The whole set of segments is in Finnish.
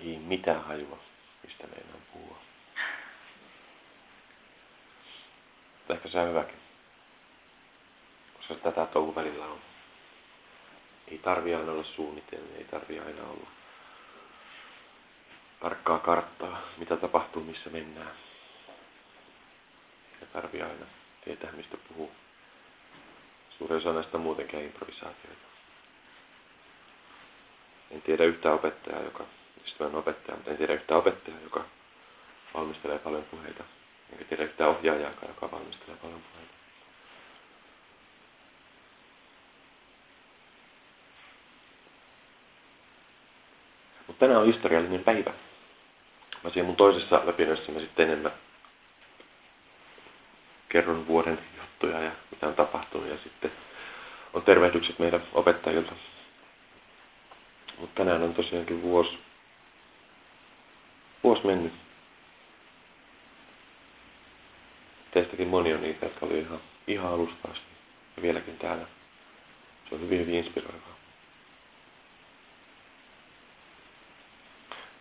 Ei mitään hajua, mistä meidän puhua. Ehkä se on hyväkin. Koska tätä touhu välillä on. Ei tarvi aina olla suunnitelmia, ei tarvi aina olla tarkkaa karttaa, mitä tapahtuu, missä mennään. Ei tarvi aina tietää, mistä puhuu. Suuri osa näistä muutenkin improvisaatioita. En tiedä yhtään opettajaa, joka, ystävän opettaja, mutta en tiedä yhtään opettajaa, joka valmistelee paljon puheita. Enkä tiedä yhtään ohjaajaa, joka valmistelee paljon puheita. Mutta tänään on historiallinen päivä. Mä siinä mun toisessa läpinössä mä sitten enemmän kerron vuoden juttuja ja mitä on tapahtunut ja sitten on tervehdykset meidän opettajilta. Mutta tänään on tosiaankin vuosi, vuosi mennyt. Teistäkin moni on niitä, jotka oli ihan, ihan alusta asti ja vieläkin täällä. Se on hyvin, hyvin inspiroivaa.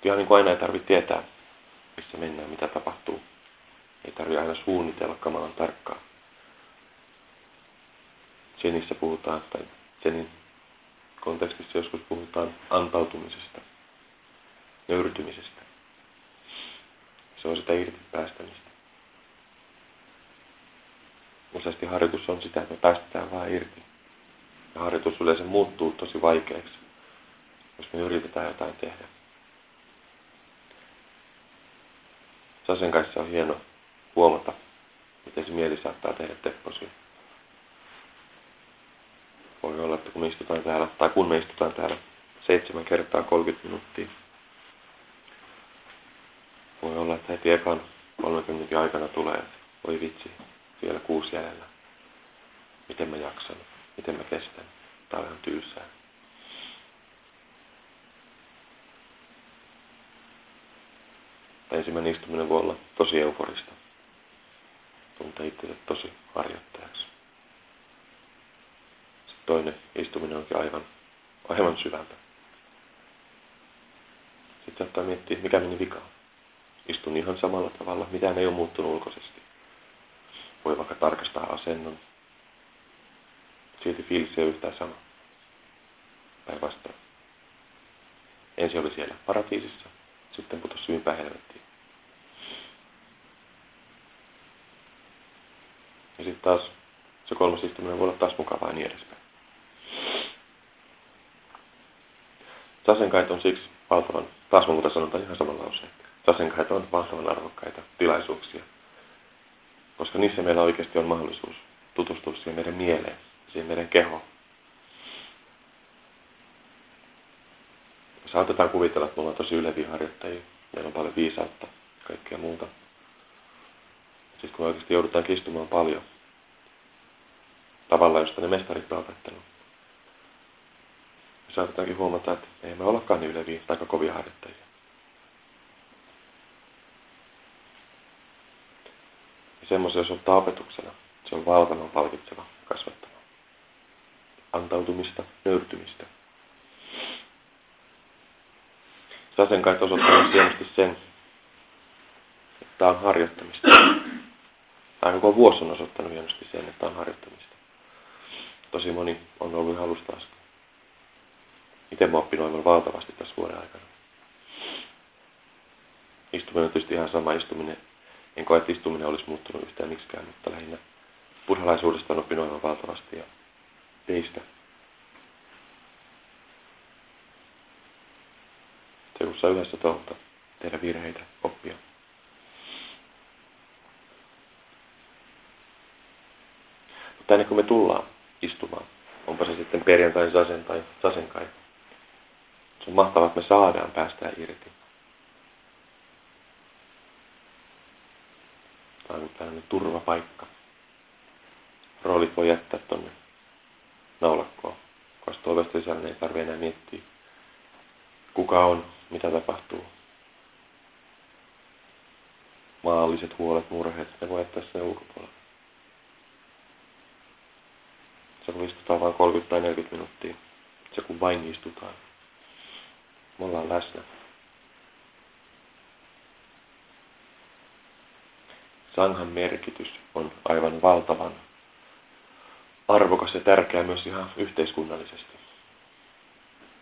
Ihan niin kuin aina ei tarvitse tietää, missä mennään, mitä tapahtuu. Ei tarvitse aina suunnitella kamalan tarkkaan. Senissä puhutaan, tai Senin kontekstissa joskus puhutaan antautumisesta, nöyrtymisestä. Se on sitä irti päästämistä. Useasti harjoitus on sitä, että me päästetään vaan irti. Ja harjoitus yleensä muuttuu tosi vaikeaksi, jos me yritetään jotain tehdä. Sasen kanssa on hieno huomata, miten se mieli saattaa tehdä tepposia. Voi olla, että kun me istutaan täällä, tai kun me istutaan täällä seitsemän kertaa 30 minuuttia, voi olla, että heti ekan 30 aikana tulee, että voi vitsi, vielä kuusi jäljellä. Miten mä jaksan, miten mä kestän. Tää on ihan tyysää. ensimmäinen istuminen voi olla tosi euforista. Tuntee itsensä tosi harjoittajaksi. Sitten toinen istuminen onkin aivan, aivan syvältä. Sitten saattaa miettiä, mikä meni vikaan. Istun ihan samalla tavalla, mitään ei ole muuttunut ulkoisesti. Voi vaikka tarkastaa asennon. Silti fiilis ei ole yhtään sama. Päinvastoin. Ensin oli siellä paratiisissa, sitten putosi syvimpään helvettiin. Ja sitten taas se kolmas istuminen voi olla taas mukavaa ja niin edespäin. Sasenkait on siksi valtavan, taas muuta sanotaan ihan saman lauseen. Sasenkait on valtavan arvokkaita tilaisuuksia, koska niissä meillä oikeasti on mahdollisuus tutustua siihen meidän mieleen, siihen meidän kehoon. Saatetaan kuvitella, että me ollaan tosi yleviä harjoittajia, meillä on paljon viisautta ja kaikkea muuta. Siis kun oikeasti joudutaan istumaan paljon tavalla, josta ne mestarit on opettanut. Ja saatetaankin huomata, että ei me ollakaan niin yleviä tai kovia harjoittajia. Semmoisen, jos ottaa opetuksena, se on valtavan palkitseva kasvattava. Antautumista, nöyrtymistä. Sasen kai osoittaa hienosti sen, että tämä on harjoittamista. Tämä koko vuosi on osoittanut hienosti sen, että tämä on harjoittamista. Tosi moni on ollut ihan alusta asti. Itse mä oppin aivan valtavasti tässä vuoden aikana. Istuminen on tietysti ihan sama istuminen. En koe, että istuminen olisi muuttunut yhtään miksikään, mutta lähinnä buddhalaisuudesta on oppinut aivan valtavasti ja teistä. Se kun saa yhdessä touhuta, tehdä virheitä, oppia. Mutta ennen kuin me tullaan istumaan, onpa se sitten perjantai sasen tai sasenkai, se on mahtavaa, että me saadaan päästää irti. Tämä on tällainen turvapaikka. Roolit voi jättää tuonne naulakkoon. Koska ovesta sisällä ei tarvitse enää miettiä, kuka on, mitä tapahtuu. Maalliset huolet, murheet, ne voi jättää sen ulkopuolelle. Se kun istutaan vain 30 tai 40 minuuttia. Se kun vain istutaan. Me ollaan läsnä. Sanghan merkitys on aivan valtavan arvokas ja tärkeä myös ihan yhteiskunnallisesti.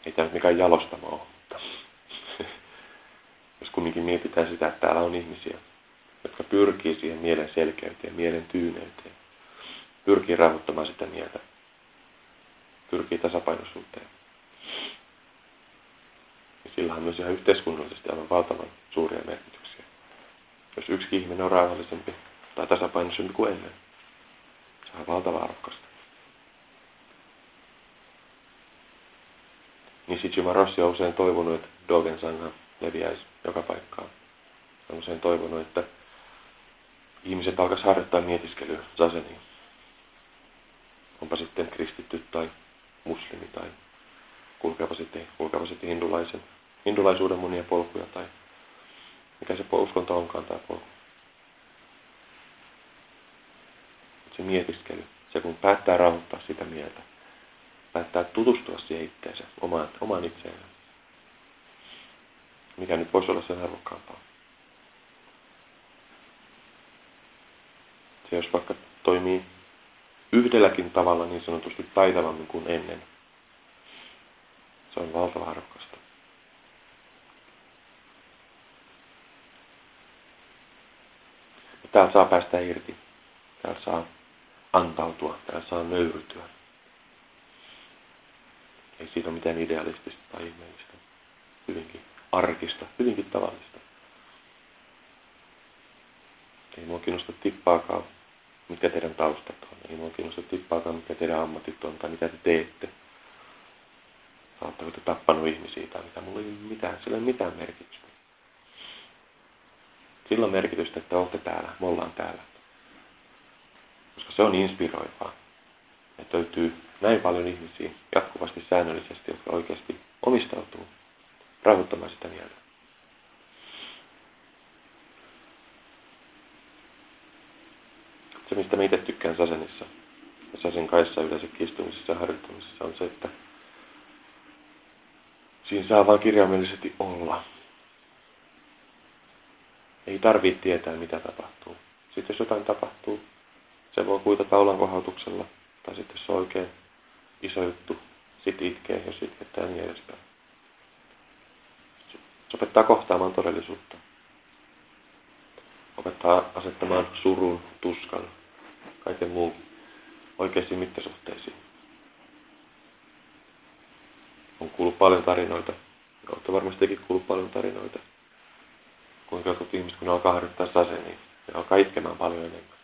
Ei tämä nyt mikään jalostamo ole, mutta jos kumminkin mietitään sitä, että täällä on ihmisiä, jotka pyrkii siihen mielen selkeyteen, mielen tyyneyteen, pyrkii rauhoittamaan sitä mieltä, pyrkii tasapainoisuuteen. Ja sillä on myös ihan yhteiskunnallisesti aivan valtavan suuria merkityksiä. Jos yksi ihminen on rauhallisempi tai tasapainoisempi kuin ennen, se on valtava arvokasta. Niin Shichima Rossi on usein toivonut, että Dogen Sangha leviäisi joka paikkaan. On usein toivonut, että ihmiset alkaisi harjoittaa mietiskelyä zaseniin. Onpa sitten kristitty tai muslimi tai kulkeva sitten, kulkeva sitten hindulaisen, hindulaisuuden monia polkuja tai mikä se uskonto onkaan tämä polku. Se mietiskely, se kun päättää rauhoittaa sitä mieltä, päättää tutustua siihen itteensä, omaan, omaan itseensä. Mikä nyt voisi olla sen arvokkaampaa. Se jos vaikka toimii yhdelläkin tavalla niin sanotusti taitavammin kuin ennen, se on valtava arvokasta. Täältä saa päästä irti. Täältä saa antautua. Täältä saa nöyrytyä. Ei siitä ole mitään idealistista tai ihmeellistä. Hyvinkin arkista, hyvinkin tavallista. Ei mua kiinnosta tippaakaan, mitkä teidän taustat on. Ei mua kiinnosta tippaakaan, mitkä teidän ammatit on tai mitä te teette. Saatteko te tappanut ihmisiä tai mitä. Mulla ei mitään, sillä ei mitään merkitystä. Sillä on merkitystä, että olette täällä, me ollaan täällä. Koska se on inspiroivaa. Että löytyy näin paljon ihmisiä jatkuvasti säännöllisesti, jotka oikeasti omistautuu rauhoittamaan sitä mieltä. Se, mistä mä itse tykkään Sasenissa ja Sasen kaissa yleensä istumisessa ja harjoittamisessa on se, että siinä saa vain kirjaimellisesti olla. Ei tarvitse tietää, mitä tapahtuu. Sitten jos jotain tapahtuu, se voi kuitata olankohautuksella tai sitten se on oikein iso juttu. Sitten itkee, jos itkettää niin edespäin. Se opettaa kohtaamaan todellisuutta. Opettaa asettamaan surun, tuskan, kaiken muun oikeisiin mittasuhteisiin. On kuullut paljon tarinoita. Olette varmastikin kuullut paljon tarinoita. Kuinka jotkut ihmiset, kun ne alkaa harjoittaa sase, niin ne alkaa itkemään paljon enemmän.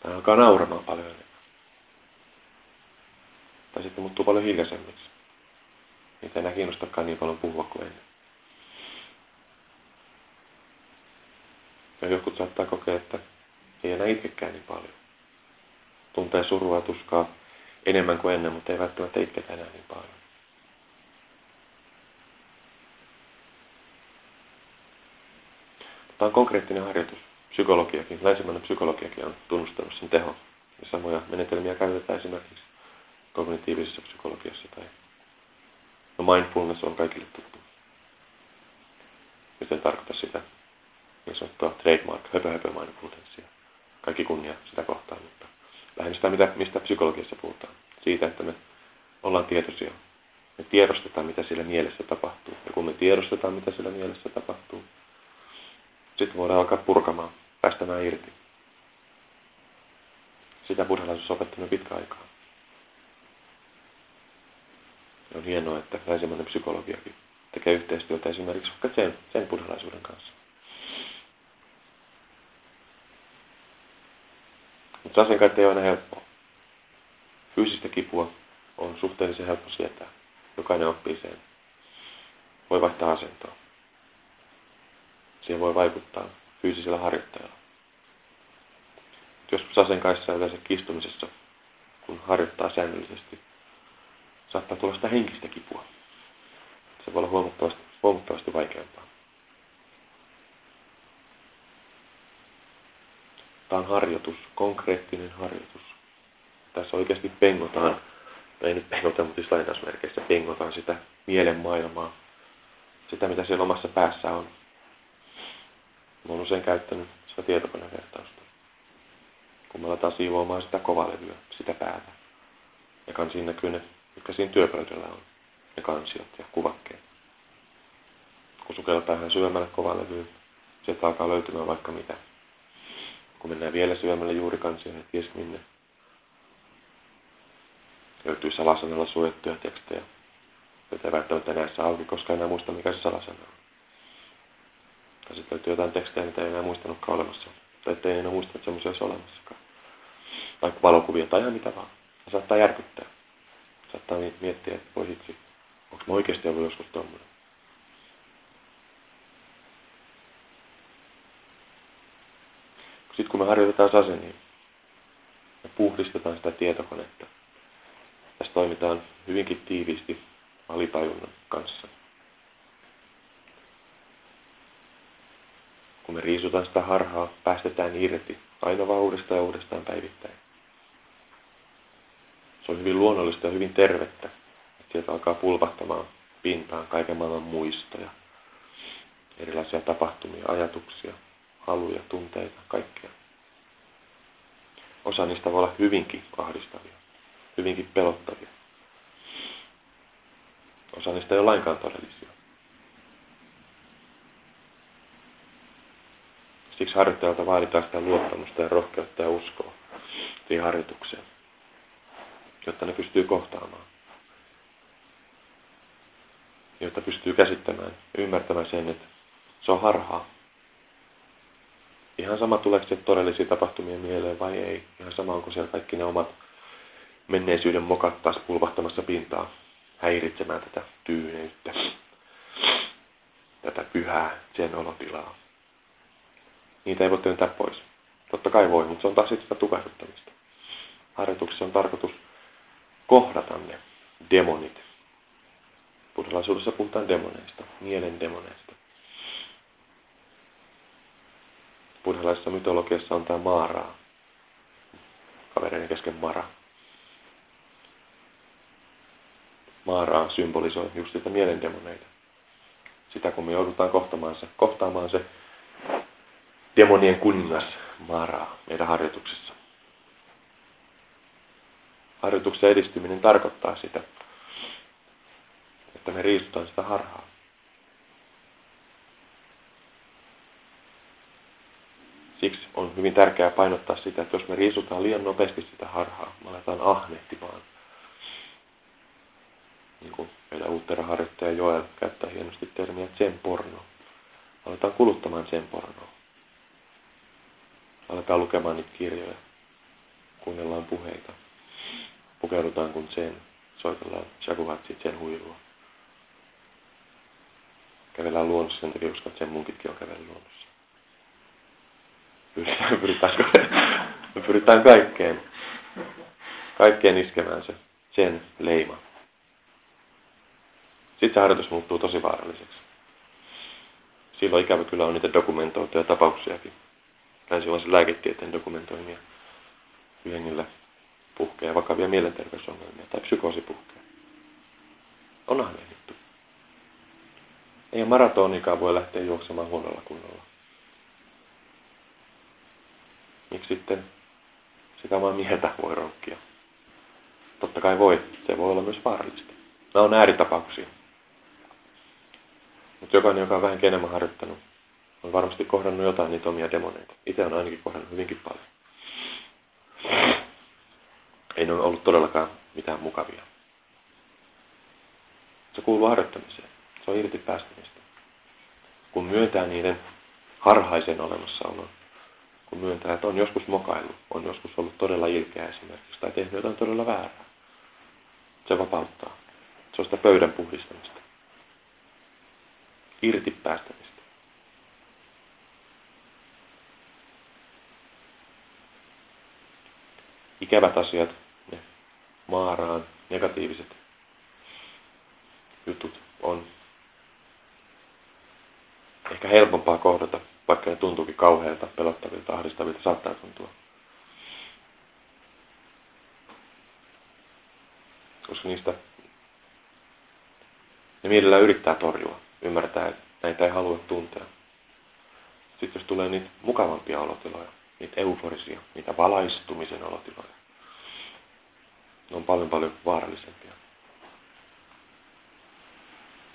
Tai alkaa nauramaan paljon enemmän. Tai sitten muuttuu paljon hiljaisemmiksi. Niitä ei enää kiinnostakaan niin paljon puhua kuin ennen. Ja jotkut saattaa kokea, että ei enää itkekään niin paljon. Tuntee surua ja tuskaa enemmän kuin ennen, mutta ei välttämättä itketä enää niin paljon. Tämä on konkreettinen harjoitus. Psykologiakin, länsimainen psykologiakin on tunnustanut sen teho. Ja samoja menetelmiä käytetään esimerkiksi kognitiivisessa psykologiassa tai no mindfulness on kaikille tuttu. Nyt en tarkoita sitä niin sanottua trademark höpö höpö mindfulnessia. Kaikki kunnia sitä kohtaan, mutta lähinnä sitä, mitä, mistä psykologiassa puhutaan. Siitä, että me ollaan tietoisia. Me tiedostetaan, mitä sillä mielessä tapahtuu. Ja kun me tiedostetaan, mitä sillä mielessä tapahtuu, sitten voidaan alkaa purkamaan, päästämään irti. Sitä buddhalaisuus opettanut pitkä aikaa. Ja on hienoa, että länsimainen psykologiakin tekee yhteistyötä esimerkiksi vaikka sen, sen buddhalaisuuden kanssa. Mutta asian kai ei ole aina helppoa. Fyysistä kipua on suhteellisen helppo sietää. Jokainen oppii sen. Voi vaihtaa asentoa. Siihen voi vaikuttaa fyysisellä harjoittajalla. Jos sasen kanssa yleensä kistumisessa, kun harjoittaa säännöllisesti, saattaa tulla sitä henkistä kipua. Se voi olla huomattavasti, huomattavasti vaikeampaa. Tämä on harjoitus, konkreettinen harjoitus. Tässä oikeasti pengotaan, ei nyt pengota, mutta siis lainausmerkeissä pengotaan sitä mielen maailmaa, sitä mitä siellä omassa päässä on. Mä oon usein käyttänyt sitä tietokonevertausta. Kun mä aletaan siivoamaan sitä kovalevyä, sitä päätä. Ja kansiin näkyy ne, mitkä siinä työpöydällä on. Ne kansiot ja kuvakkeet. Kun sukeltaa ihan syömällä kovalevyyn, sieltä alkaa löytymään vaikka mitä. Kun mennään vielä syömällä juuri kansia, niin ties minne. Löytyy salasanalla suojattuja tekstejä, joita ei välttämättä näe auki, koska enää muista, mikä se salasana on. Löytyy jotain tekstejä, mitä ei enää muistanutkaan olemassa. Tai ettei enää muista, että semmoisia olisi olemassakaan. Vaikka valokuvia tai ihan mitä vaan. Ja saattaa järkyttää. Saattaa miettiä, että voi hitsi, onko mä oikeasti ollut joskus tommoinen. Sitten kun me harjoitetaan sase, niin me puhdistetaan sitä tietokonetta. Tässä toimitaan hyvinkin tiiviisti alitajunnan kanssa. Kun me riisutaan sitä harhaa, päästetään irti aina vaan uudestaan ja uudestaan päivittäin. Se on hyvin luonnollista ja hyvin tervettä, että sieltä alkaa pulpahtamaan pintaan kaiken maailman muistoja, erilaisia tapahtumia, ajatuksia, haluja, tunteita, kaikkea. Osa niistä voi olla hyvinkin ahdistavia, hyvinkin pelottavia. Osa niistä ei ole lainkaan todellisia. Siksi harjoittajalta vaaditaan sitä luottamusta ja rohkeutta ja uskoa siihen harjoitukseen, jotta ne pystyy kohtaamaan. Jotta pystyy käsittämään ymmärtämään sen, että se on harhaa. Ihan sama tuleeko se todellisia tapahtumia mieleen vai ei. Ihan sama onko siellä kaikki ne omat menneisyyden mokat taas pulvahtamassa pintaa häiritsemään tätä tyyneyttä, tätä pyhää sen olotilaa. Niitä ei voi työntää pois. Totta kai voi, mutta se on taas sitä tukahduttamista. Harjoituksessa on tarkoitus kohdata ne demonit. Buddhalaisuudessa puhutaan demoneista, mielen demoneista. Buddhalaisessa mytologiassa on tämä Maaraa. Kavereiden kesken Mara. Maaraa symbolisoi just sitä mielen demoneita. Sitä kun me joudutaan kohtaamaan se, kohtaamaan se demonien kuningas Maaraa meidän harjoituksessa. Harjoituksen edistyminen tarkoittaa sitä, että me riistutaan sitä harhaa. Siksi on hyvin tärkeää painottaa sitä, että jos me riisutaan liian nopeasti sitä harhaa, me aletaan ahnehtimaan. Niin kuin meidän uutterharjoittaja Joel käyttää hienosti termiä sen porno. Aletaan kuluttamaan sen pornoa. Aletaan lukemaan niitä kirjoja. Kuunnellaan puheita. Pukeudutaan kun sen. Soitellaan shakuhatsi sen huilua. Kävellään luonnossa sen takia, koska sen munkitkin on kävellyt luonnossa. Pyritään, pyritään, me pyritään kaikkeen. Kaikkeen iskemään se sen leima. Sitten se harjoitus muuttuu tosi vaaralliseksi. Silloin ikävä kyllä on niitä dokumentoituja tapauksiakin länsimaisen lääketieteen dokumentoimia yhdenillä puhkeja vakavia mielenterveysongelmia tai psykoosipuhkeja. On ahnehdittu. Ei maratonikaan voi lähteä juoksemaan huonolla kunnolla. Miksi sitten sitä vaan mieheltä voi ronkkia? Totta kai voi. Se voi olla myös vaarallista. Nämä on ääritapauksia. Mutta jokainen, joka on vähän enemmän harjoittanut, on varmasti kohdannut jotain niitä omia demoneita. Itse on ainakin kohdannut hyvinkin paljon. Ei ne ole ollut todellakaan mitään mukavia. Se kuuluu harjoittamiseen. Se on irti päästämistä. Kun myöntää niiden harhaisen olemassaolon, kun myöntää, että on joskus mokailu, on joskus ollut todella ilkeä esimerkiksi, tai tehnyt jotain todella väärää. Se vapauttaa. Se on sitä pöydän puhdistamista. Irti päästämistä. Ikävät asiat, ne maaraan, negatiiviset jutut on ehkä helpompaa kohdata, vaikka ne tuntuukin kauheilta, pelottavilta, ahdistavilta, saattaa tuntua. Koska niistä ne mielellään yrittää torjua, ymmärtää, että näitä ei halua tuntea. Sitten jos tulee niitä mukavampia olotiloja, niitä euforisia, niitä valaistumisen olotiloja, ne on paljon paljon vaarallisempia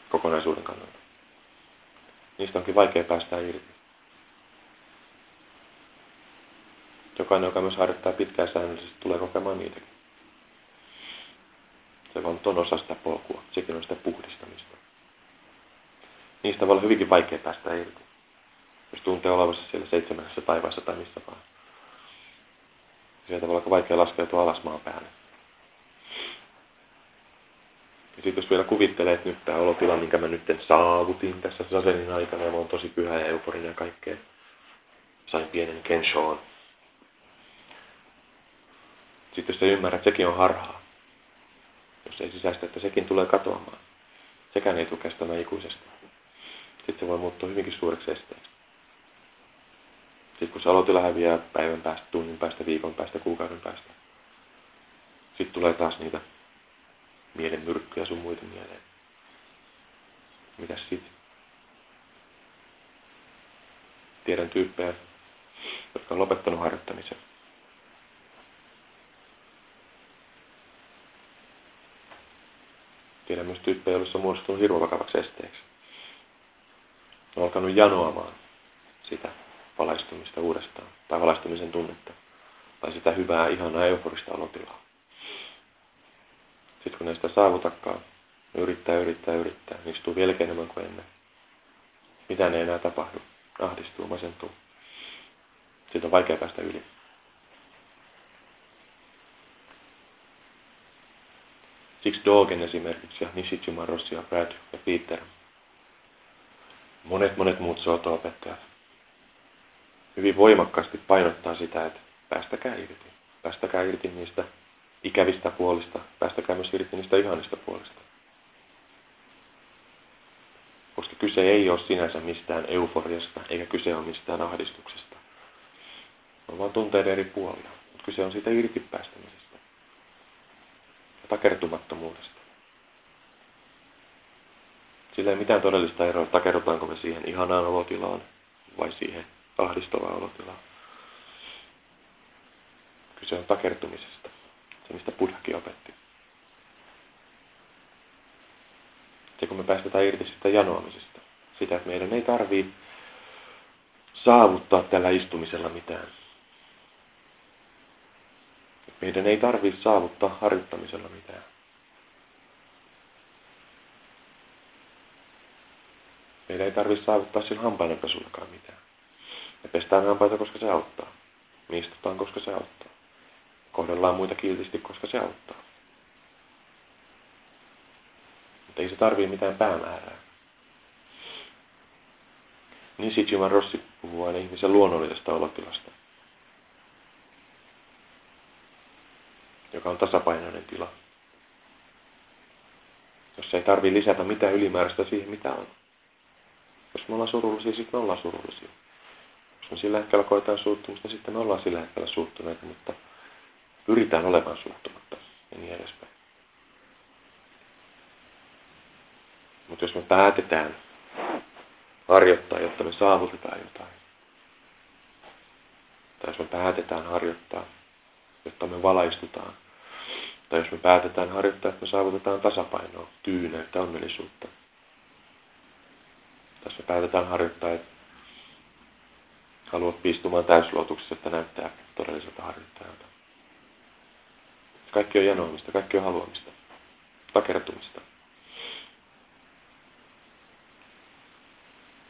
kokonaisuuden kannalta. Niistä onkin vaikea päästä irti. Jokainen, joka myös harjoittaa pitkään säännöllisesti, tulee kokemaan niitäkin. Se vaan on osa sitä polkua. Sekin on sitä puhdistamista. Niistä voi olla hyvinkin vaikea päästä irti. Jos tuntee olevansa siellä seitsemässä taivaassa tai missä vaan. Sieltä voi olla vaikea laskeutua alas maan päälle. Ja sitten jos vielä kuvittelee, että nyt tämä olotila, minkä mä nyt saavutin tässä Sasenin aikana, ja mä oon tosi pyhä ja euforinen ja kaikkea. Sain pienen Kenshoon. Sitten jos sä ymmärrät, että sekin on harhaa. Jos ei sisäistä, että sekin tulee katoamaan. Sekään ei tule kestämään ikuisesti. Sitten se voi muuttua hyvinkin suureksi esteeksi. Sitten kun se aloitila häviää päivän päästä, tunnin päästä, viikon päästä, kuukauden päästä. Sitten tulee taas niitä mielen myrkkyjä sun muita mieleen. Mitäs sitten? Tiedän tyyppejä, jotka on lopettanut harjoittamisen. Tiedän myös tyyppejä, joissa on muodostunut hirveän vakavaksi esteeksi. On alkanut janoamaan sitä valaistumista uudestaan, tai valaistumisen tunnetta, tai sitä hyvää, ihanaa, euforista olotilaa. Sitten kun ne sitä saavutakaan, ne yrittää, yrittää, yrittää, niin istuu vielä enemmän kuin ennen. Mitä ne enää tapahdu? Ahdistuu, masentuu. Siitä on vaikea päästä yli. Siksi Dogen esimerkiksi ja Nishijima Rossi ja Brad ja Peter. Monet monet muut soto-opettajat hyvin voimakkaasti painottaa sitä, että päästäkää irti. Päästäkää irti niistä ikävistä puolista, päästäkää myös irti niistä ihanista puolista. Koska kyse ei ole sinänsä mistään euforiasta, eikä kyse ole mistään ahdistuksesta. On vaan tunteiden eri puolia. Mutta kyse on siitä irti päästämisestä. Ja takertumattomuudesta. Sillä ei mitään todellista eroa, takerrutaanko me siihen ihanaan olotilaan vai siihen ahdistavaan olotilaan. Kyse on takertumisesta. Se, mistä Buddhakin opetti. Se, kun me päästetään irti sitä janoamisesta. Sitä, että meidän ei tarvii saavuttaa tällä istumisella mitään. Meidän ei tarvitse saavuttaa harjoittamisella mitään. Meidän ei tarvitse saavuttaa sillä hampainenpesullakaan mitään. Me pestään hampaita, koska se auttaa. Me istutaan, koska se auttaa. Kohdellaan muita kiltisti, koska se auttaa. Mutta ei se tarvii mitään päämäärää. Nishijiman Rossi puhuu aina ihmisen luonnollisesta olotilasta, joka on tasapainoinen tila. Jos ei tarvii lisätä mitään ylimääräistä siihen, mitä on. Jos me ollaan surullisia, sitten me ollaan surullisia. Jos me sillä hetkellä koetaan suuttumusta, niin sitten me ollaan sillä hetkellä suuttuneita, mutta pyritään olemaan suuttumatta ja niin edespäin. Mutta jos me päätetään harjoittaa, jotta me saavutetaan jotain, tai jos me päätetään harjoittaa, jotta me valaistutaan, tai jos me päätetään harjoittaa, että me saavutetaan tasapainoa, tyyneyttä, onnellisuutta, tai jos me päätetään harjoittaa, että haluat piistumaan täysluotuksessa, että näyttää todelliselta harjoittajalta. Kaikki on janoamista, kaikki on haluamista, takertumista.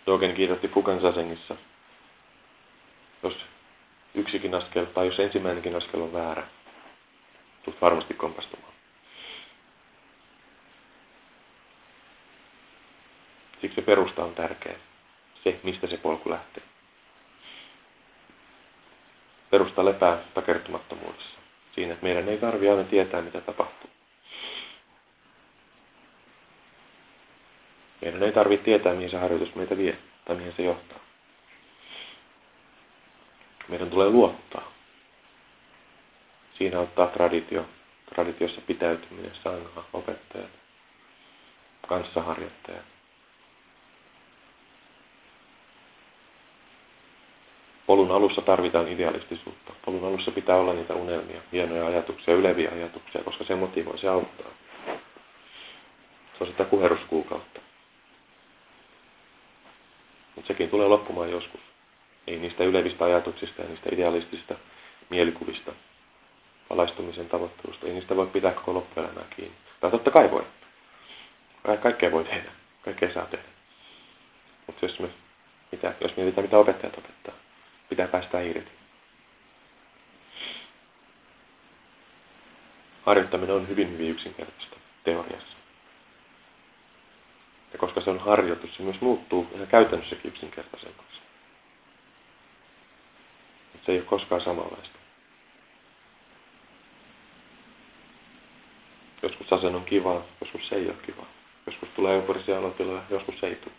Dogen kirjoitti Fukan Sasengissa, jos yksikin askel, tai jos ensimmäinenkin askel on väärä, tulet varmasti kompastumaan. Siksi se perusta on tärkeä. Se, mistä se polku lähtee. Perusta lepää takertumattomuudessa siinä, että meidän ei tarvitse aina tietää, mitä tapahtuu. Meidän ei tarvitse tietää, mihin se harjoitus meitä vie tai mihin se johtaa. Meidän tulee luottaa. Siinä ottaa traditio, traditiossa pitäytyminen, sangha, opettajat, kanssaharjoittajat. Polun alussa tarvitaan idealistisuutta. Polun alussa pitää olla niitä unelmia, hienoja ajatuksia, yleviä ajatuksia, koska se motivoi, se auttaa. Se on sitä kuheruskuukautta. Mutta sekin tulee loppumaan joskus. Ei niistä ylevistä ajatuksista ja niistä idealistisista mielikuvista, valaistumisen tavoittelusta. Ei niistä voi pitää koko loppuelämää kiinni. Tai totta kai voi. Kaikkea voi tehdä. Kaikkea saa tehdä. Mutta jos, mitä, jos mietitään, mitä opettajat opettaa, pitää päästä irti. Harjoittaminen on hyvin, hyvin yksinkertaista teoriassa. Ja koska se on harjoitus, se myös muuttuu ihan käytännössäkin yksinkertaisemmaksi. Se ei ole koskaan samanlaista. Joskus asen on kiva, joskus se ei ole kiva. Joskus tulee euforisia aloitiloja, joskus ei tule.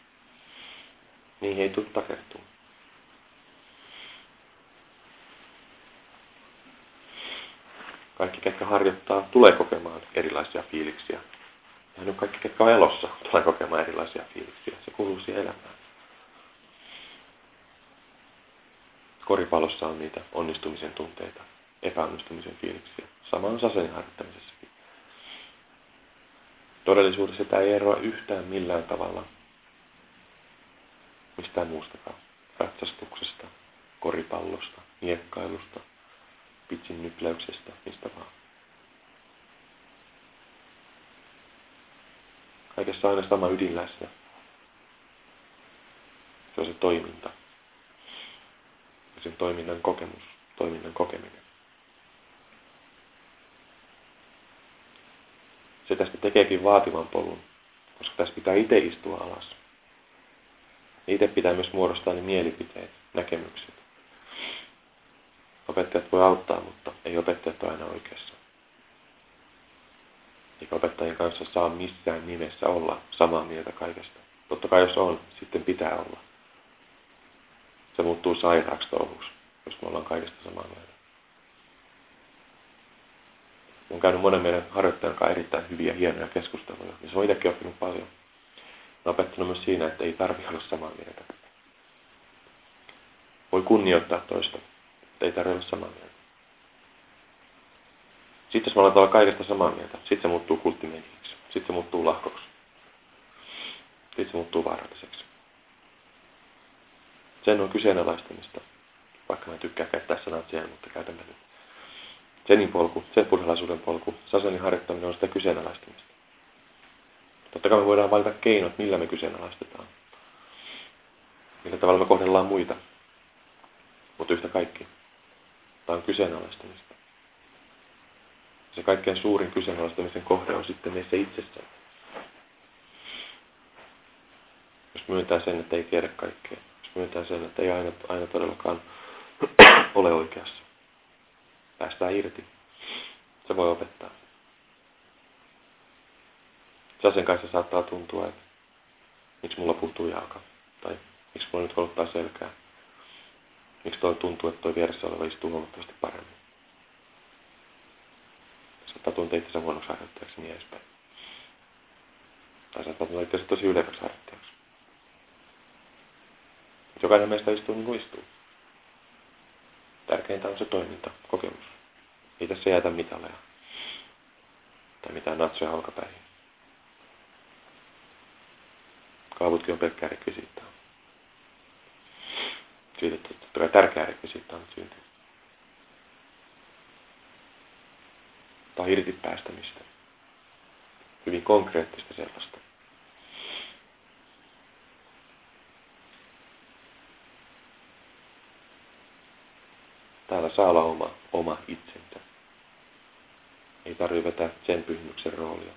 Niin ei tule takertua. Kaikki, ketkä harjoittaa, tulee kokemaan erilaisia fiiliksiä. Ja nyt kaikki, ketkä on elossa, tulee kokemaan erilaisia fiiliksiä. Se kuuluu siihen elämään. Koripallossa on niitä onnistumisen tunteita, epäonnistumisen fiiliksiä. Sama on sasenin harjoittamisessakin. Todellisuudessa tämä ei eroa yhtään millään tavalla mistään muustakaan. Ratsastuksesta, koripallosta, miekkailusta, pitsin nypläyksestä, mistä vaan. Kaikessa aina sama ydin läsnä. Se on se toiminta. Ja sen toiminnan kokemus, toiminnan kokeminen. Se tästä tekeekin vaativan polun, koska tässä pitää itse istua alas. Itse pitää myös muodostaa ne mielipiteet, näkemykset. Opettajat voi auttaa, mutta ei opettajat ole aina oikeassa. Eikä opettajien kanssa saa missään nimessä olla samaa mieltä kaikesta. Totta kai jos on, sitten pitää olla. Se muuttuu sairaaksi touhuksi, jos me ollaan kaikesta samaa mieltä. Olen käynyt monen meidän harjoittajan kanssa erittäin hyviä, hienoja keskusteluja, niin se on itsekin oppinut paljon. Olen opettanut myös siinä, että ei tarvitse olla samaa mieltä. Voi kunnioittaa toista, ei tarvitse olla samaa mieltä. Sitten jos me ollaan kaikesta samaa mieltä, sitten se muuttuu kulttimeiningiksi. Sitten se muuttuu lahkoksi. Sitten se muuttuu vaaralliseksi. Sen on kyseenalaistamista. Vaikka mä tykkään käyttää sanat siellä, mutta käytän nyt. Senin polku, sen buddhalaisuuden polku, sasanin harjoittaminen on sitä kyseenalaistamista. Totta kai me voidaan valita keinot, millä me kyseenalaistetaan. Millä tavalla me kohdellaan muita. Mutta yhtä kaikki. Tämä on kyseenalaistamista. Se kaikkein suurin kyseenalaistamisen kohde on sitten meissä itsessään. Jos myöntää sen, että ei tiedä kaikkea. Jos myöntää sen, että ei aina, aina todellakaan ole oikeassa. Päästään irti. Se voi opettaa. Sasen kanssa saattaa tuntua, että miksi mulla puuttuu jalka. Tai miksi mulla nyt kolottaa selkää. Miksi toi tuntuu, että toi vieressä oleva istuu huomattavasti paremmin. Saattaa tuntea itsensä huonoksi harjoittajaksi niin edespäin. Tai saattaa tuntua itse tosi yleväksi harjoittajaksi. Jokainen meistä istuu niin kuin istuu. Tärkeintä on se toiminta, kokemus. Ei tässä jäätä mitaleja. Tai mitään natsoja olkapäihin. Kaavutkin on pelkkää rekvisiittaa. Siitä totta tärkeä rekvisiittaa on synti. Tai irti päästämistä. Hyvin konkreettista sellaista. Täällä saa olla oma, oma itsensä. Ei tarvitse vetää sen pyhimyksen roolia.